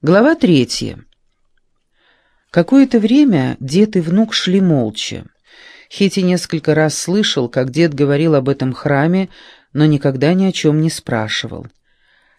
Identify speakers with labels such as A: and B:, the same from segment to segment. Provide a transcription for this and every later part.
A: Глава третья. Какое-то время дед и внук шли молча. Хети несколько раз слышал, как дед говорил об этом храме, но никогда ни о чем не спрашивал.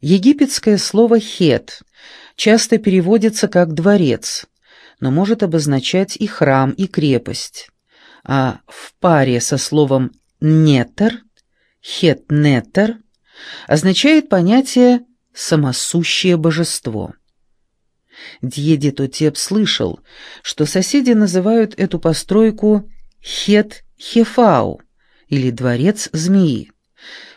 A: Египетское слово «хет» часто переводится как «дворец», но может обозначать и храм, и крепость. А в паре со словом «нетер» «хет-нетер» означает понятие «самосущее божество». Дьеди Тотеп слышал, что соседи называют эту постройку Хет-Хефау или Дворец Змеи.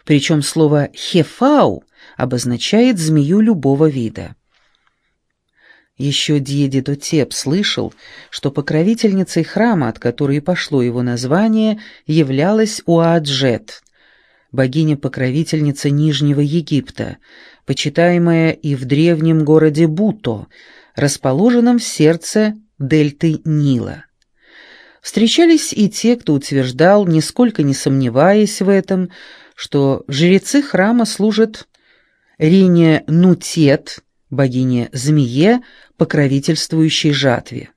A: Причем слово «хефау» обозначает змею любого вида. Еще Дьеди Тотеп слышал, что покровительницей храма, от которой пошло его название, являлась Уаджет, богиня-покровительница Нижнего Египта, почитаемая и в древнем городе Буто, расположенном в сердце дельты Нила. Встречались и те, кто утверждал, нисколько не сомневаясь в этом, что жрецы храма служат Рине Нутет, богине-змее, покровительствующей жатве.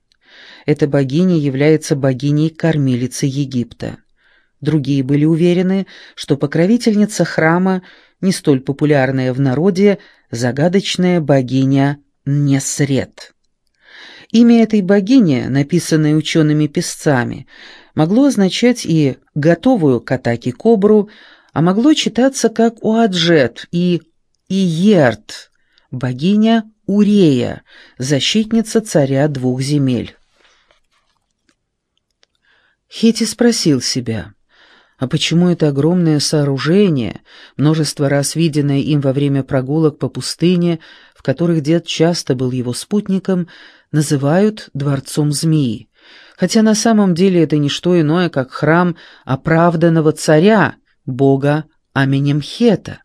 A: Эта богиня является богиней-кормилицей Египта. Другие были уверены, что покровительница храма не столь популярная в народе загадочная богиня Несред. Имя этой богини, написанное учеными-песцами, могло означать и готовую к атаке кобру, а могло читаться как Уаджет и Иерт, богиня Урея, защитница царя двух земель. Хети спросил себя, а почему это огромное сооружение, множество раз виденное им во время прогулок по пустыне, в которых дед часто был его спутником, называют «дворцом змеи», хотя на самом деле это не что иное, как храм оправданного царя, бога Аменемхета.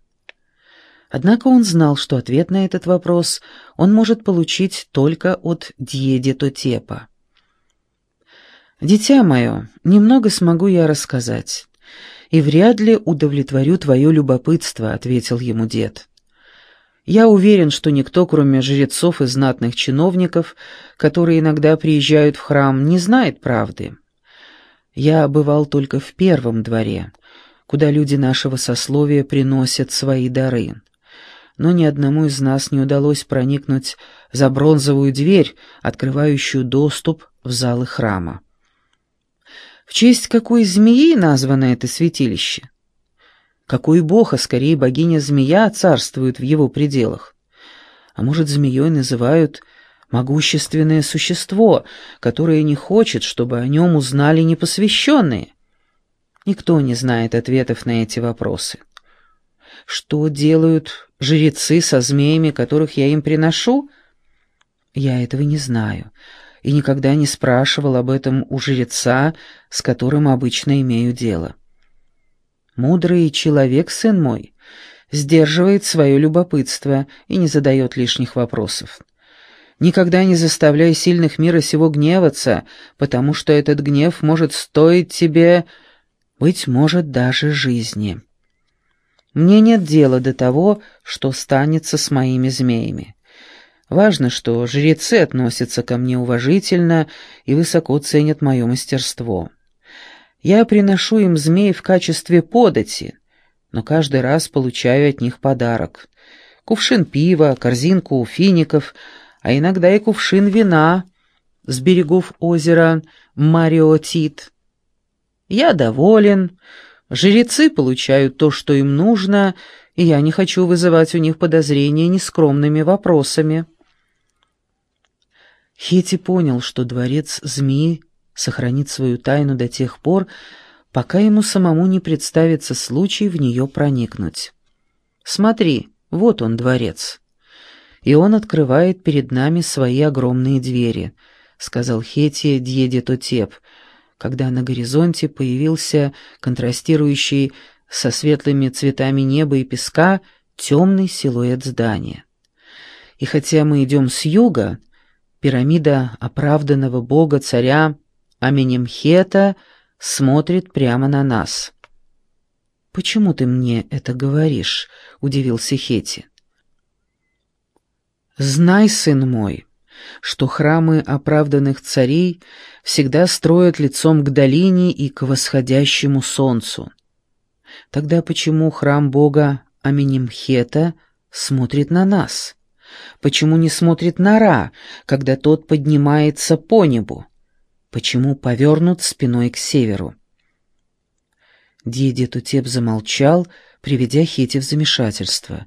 A: Однако он знал, что ответ на этот вопрос он может получить только от Дьедетотепа. «Дитя мое, немного смогу я рассказать и вряд ли удовлетворю твое любопытство», — ответил ему дед. «Я уверен, что никто, кроме жрецов и знатных чиновников, которые иногда приезжают в храм, не знает правды. Я бывал только в первом дворе, куда люди нашего сословия приносят свои дары. Но ни одному из нас не удалось проникнуть за бронзовую дверь, открывающую доступ в залы храма. В честь какой змеи названо это святилище? Какой бог, а скорее богиня-змея, царствует в его пределах? А может, змеей называют могущественное существо, которое не хочет, чтобы о нем узнали непосвященные? Никто не знает ответов на эти вопросы. Что делают жрецы со змеями, которых я им приношу? Я этого не знаю и никогда не спрашивал об этом у жреца, с которым обычно имею дело. Мудрый человек, сын мой, сдерживает свое любопытство и не задает лишних вопросов. Никогда не заставляй сильных мира сего гневаться, потому что этот гнев может стоить тебе, быть может, даже жизни. Мне нет дела до того, что станется с моими змеями. Важно, что жрецы относятся ко мне уважительно и высоко ценят мое мастерство. Я приношу им змей в качестве подати, но каждый раз получаю от них подарок. Кувшин пива, корзинку фиников, а иногда и кувшин вина с берегов озера Мариотит. Я доволен, жрецы получают то, что им нужно, и я не хочу вызывать у них подозрения нескромными вопросами. Хети понял, что дворец змеи сохранит свою тайну до тех пор, пока ему самому не представится случай в нее проникнуть. «Смотри, вот он, дворец». «И он открывает перед нами свои огромные двери», — сказал Хети Дьеде Тотеп, когда на горизонте появился контрастирующий со светлыми цветами неба и песка темный силуэт здания. И хотя мы идем с юга, Пирамида оправданного бога царя Аменемхета смотрит прямо на нас. «Почему ты мне это говоришь?» — удивился Хети. «Знай, сын мой, что храмы оправданных царей всегда строят лицом к долине и к восходящему солнцу. Тогда почему храм бога Аминемхета смотрит на нас? Почему не смотрит на Ра, когда тот поднимается по небу? Почему повернут спиной к северу? Диди Тутеп замолчал, приведя Хети в замешательство.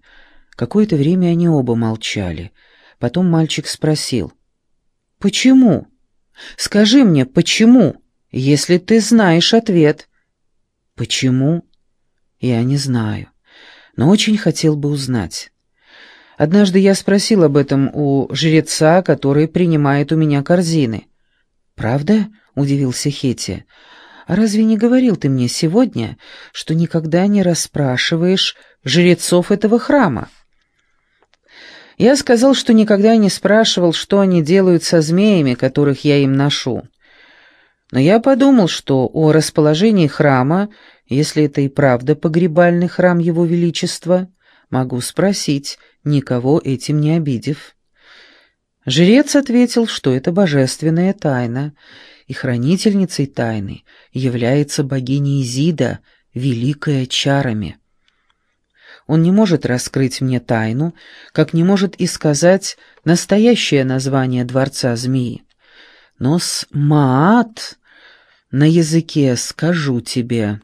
A: Какое-то время они оба молчали. Потом мальчик спросил. «Почему? Скажи мне, почему, если ты знаешь ответ?» «Почему?» «Я не знаю, но очень хотел бы узнать. Однажды я спросил об этом у жреца, который принимает у меня корзины». «Правда?» — удивился Хети. «А разве не говорил ты мне сегодня, что никогда не расспрашиваешь жрецов этого храма?» Я сказал, что никогда не спрашивал, что они делают со змеями, которых я им ношу. Но я подумал, что о расположении храма, если это и правда погребальный храм Его Величества, могу спросить, никого этим не обидев. Жрец ответил, что это божественная тайна, и хранительницей тайны является богиня Изида, великая чарами. Он не может раскрыть мне тайну, как не может и сказать настоящее название дворца змеи. Но с Маат на языке скажу тебе,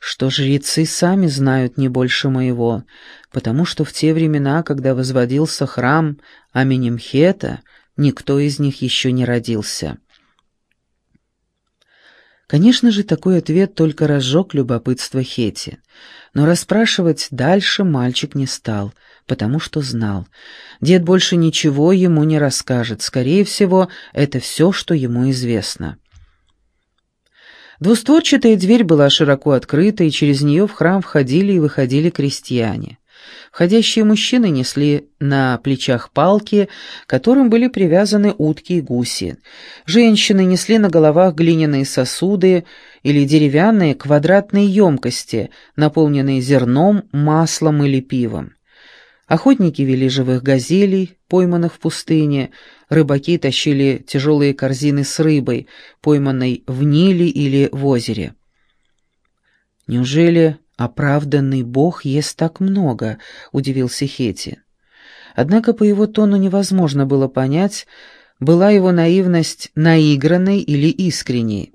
A: что жрецы сами знают не больше моего, потому что в те времена, когда возводился храм Аминемхета, никто из них еще не родился. Конечно же, такой ответ только разжег любопытство Хети. Но расспрашивать дальше мальчик не стал, потому что знал. Дед больше ничего ему не расскажет. Скорее всего, это все, что ему известно. Двустворчатая дверь была широко открыта, и через нее в храм входили и выходили крестьяне. Входящие мужчины несли на плечах палки, к которым были привязаны утки и гуси. Женщины несли на головах глиняные сосуды или деревянные квадратные емкости, наполненные зерном, маслом или пивом. Охотники вели живых газелей, пойманных в пустыне, рыбаки тащили тяжелые корзины с рыбой, пойманной в Ниле или в озере. Неужели «Оправданный Бог ест так много», — удивился Хети. Однако по его тону невозможно было понять, была его наивность наигранной или искренней.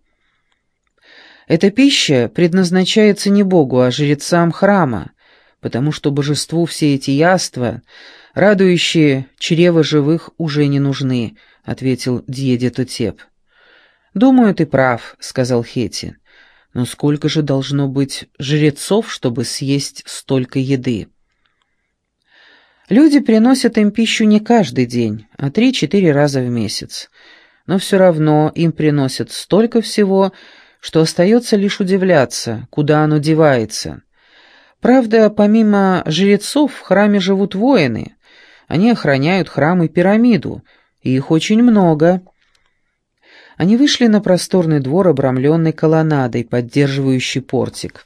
A: Эта пища предназначается не Богу, а жрецам храма, потому что божеству все эти яства, радующие чрево живых, уже не нужны, — ответил Дьеде Тутеп. «Думаю, ты прав», — сказал Хети. Но сколько же должно быть жрецов, чтобы съесть столько еды? Люди приносят им пищу не каждый день, а три-четыре раза в месяц. Но все равно им приносят столько всего, что остается лишь удивляться, куда оно девается. Правда, помимо жрецов в храме живут воины. Они охраняют храм и пирамиду, и их очень много — они вышли на просторный двор, обрамленный колоннадой, поддерживающий портик.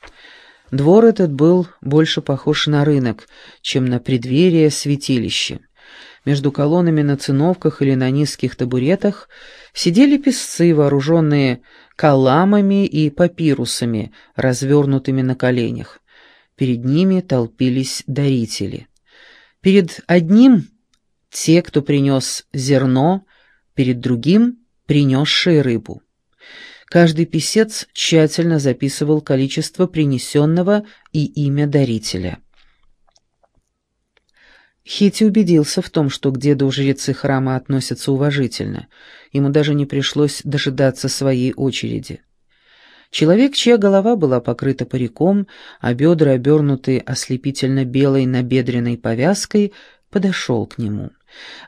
A: Двор этот был больше похож на рынок, чем на преддверие святилища. Между колоннами на циновках или на низких табуретах сидели песцы, вооруженные каламами и папирусами, развернутыми на коленях. Перед ними толпились дарители. Перед одним — те, кто принес зерно, перед другим принесшие рыбу. Каждый писец тщательно записывал количество принесенного и имя дарителя. Хити убедился в том, что к деду жрецы храма относятся уважительно. Ему даже не пришлось дожидаться своей очереди. Человек, чья голова была покрыта париком, а бедра обернуты ослепительно белой набедренной повязкой, подошел к нему.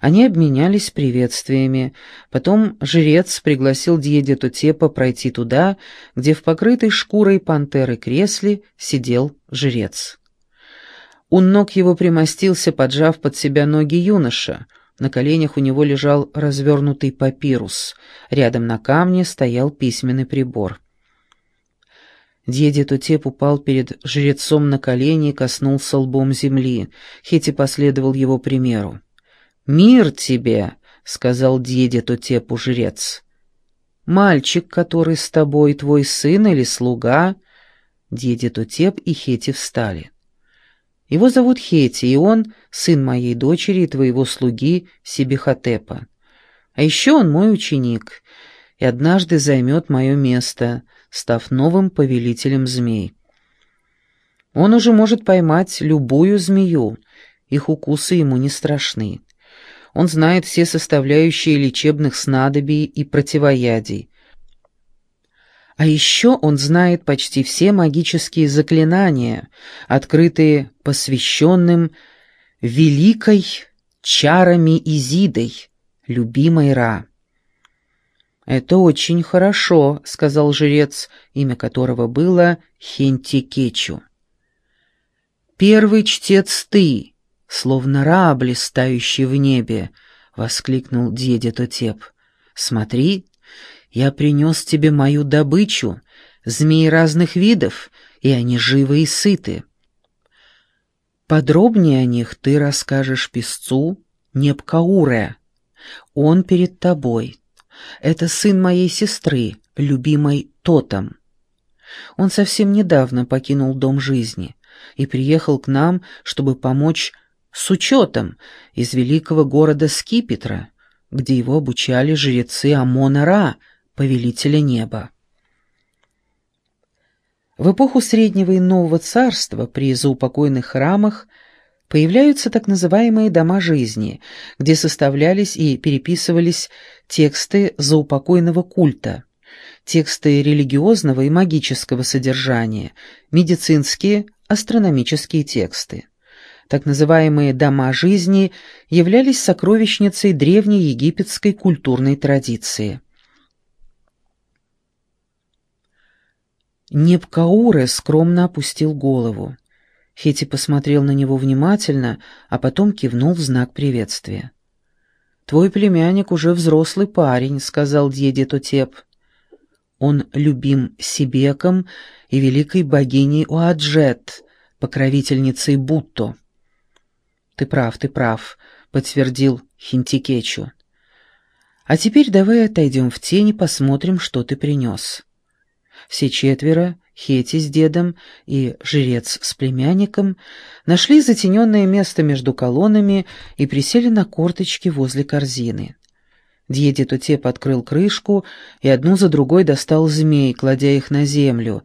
A: Они обменялись приветствиями. Потом жрец пригласил Дьеде Тутепа пройти туда, где в покрытой шкурой пантеры кресле сидел жрец. У ног его примостился, поджав под себя ноги юноша. На коленях у него лежал развернутый папирус. Рядом на камне стоял письменный прибор. Дьеде Тутеп упал перед жрецом на колени и коснулся лбом земли. Хети последовал его примеру. «Мир тебе!» — сказал дьеде Тотепу жрец. «Мальчик, который с тобой, твой сын или слуга?» Дьеде Тотеп и Хети встали. «Его зовут Хети, и он сын моей дочери и твоего слуги Сибихотепа. А еще он мой ученик, и однажды займет мое место, став новым повелителем змей. Он уже может поймать любую змею, их укусы ему не страшны. Он знает все составляющие лечебных снадобий и противоядий. А еще он знает почти все магические заклинания, открытые посвященным великой чарами Изидой, любимой Ра. «Это очень хорошо», — сказал жрец, имя которого было Хентикечу. «Первый чтец ты, словно Ра, блистающий в небе», — воскликнул дедя Тотеп. «Смотри, я принес тебе мою добычу, змеи разных видов, и они живы и сыты. Подробнее о них ты расскажешь песцу Непкауре. Он перед тобой». Это сын моей сестры, любимой Тотом. Он совсем недавно покинул дом жизни и приехал к нам, чтобы помочь с учетом из великого города Скипетра, где его обучали жрецы Амона-Ра, повелителя неба. В эпоху Среднего и Нового Царства при заупокойных храмах появляются так называемые «дома жизни», где составлялись и переписывались тексты заупокойного культа, тексты религиозного и магического содержания, медицинские, астрономические тексты. Так называемые «дома жизни» являлись сокровищницей древней египетской культурной традиции. Непкауре скромно опустил голову. Хети посмотрел на него внимательно, а потом кивнул в знак приветствия. «Твой племянник уже взрослый парень», — сказал дядя Тотеп. «Он любим Сибеком и великой богиней Уаджет, покровительницей Бутто». «Ты прав, ты прав», — подтвердил Хинтикечу. «А теперь давай отойдем в тень и посмотрим, что ты принес». Все четверо Хети с дедом и жрец с племянником нашли затененное место между колоннами и присели на корточки возле корзины. Дьеди Тутеп открыл крышку и одну за другой достал змей, кладя их на землю.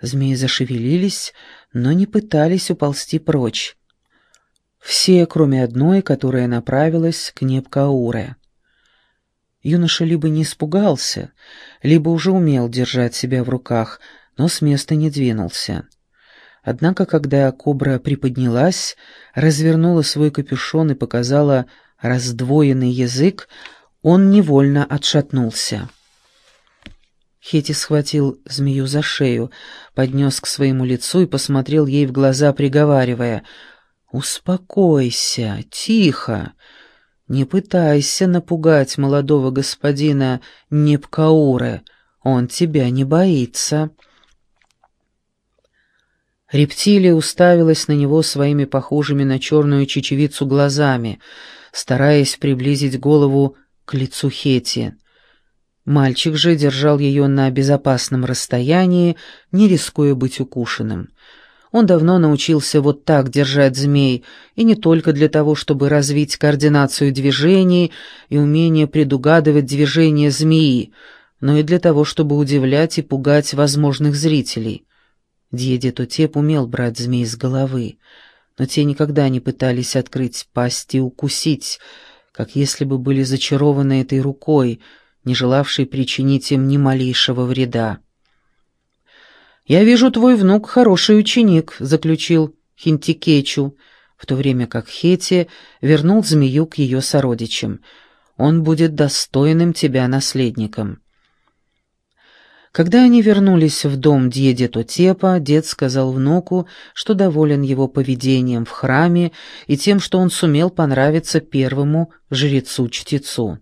A: Змеи зашевелились, но не пытались уползти прочь. Все, кроме одной, которая направилась к Непкауре. Юноша либо не испугался, либо уже умел держать себя в руках — но с места не двинулся. Однако, когда кобра приподнялась, развернула свой капюшон и показала раздвоенный язык, он невольно отшатнулся. Хети схватил змею за шею, поднес к своему лицу и посмотрел ей в глаза, приговаривая «Успокойся, тихо, не пытайся напугать молодого господина Непкауре, он тебя не боится». Рептилия уставилась на него своими похожими на черную чечевицу глазами, стараясь приблизить голову к лицу Хети. Мальчик же держал ее на безопасном расстоянии, не рискуя быть укушенным. Он давно научился вот так держать змей, и не только для того, чтобы развить координацию движений и умение предугадывать движения змеи, но и для того, чтобы удивлять и пугать возможных зрителей. Дьеде Тотеп умел брать змей с головы, но те никогда не пытались открыть пасть и укусить, как если бы были зачарованы этой рукой, не желавшей причинить им ни малейшего вреда. «Я вижу, твой внук хороший ученик», — заключил Хинтикечу, в то время как Хети вернул змею к ее сородичам. «Он будет достойным тебя наследником». Когда они вернулись в дом дяди Тотепа, дед сказал внуку, что доволен его поведением в храме и тем, что он сумел понравиться первому жрецу-чтецу.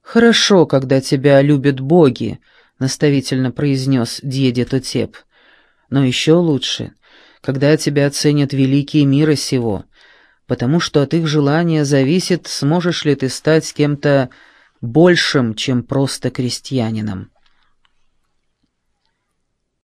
A: «Хорошо, когда тебя любят боги», — наставительно произнес дядя Тотеп. «Но еще лучше, когда тебя оценят великие мира сего. потому что от их желания зависит, сможешь ли ты стать кем-то большим, чем просто крестьянином.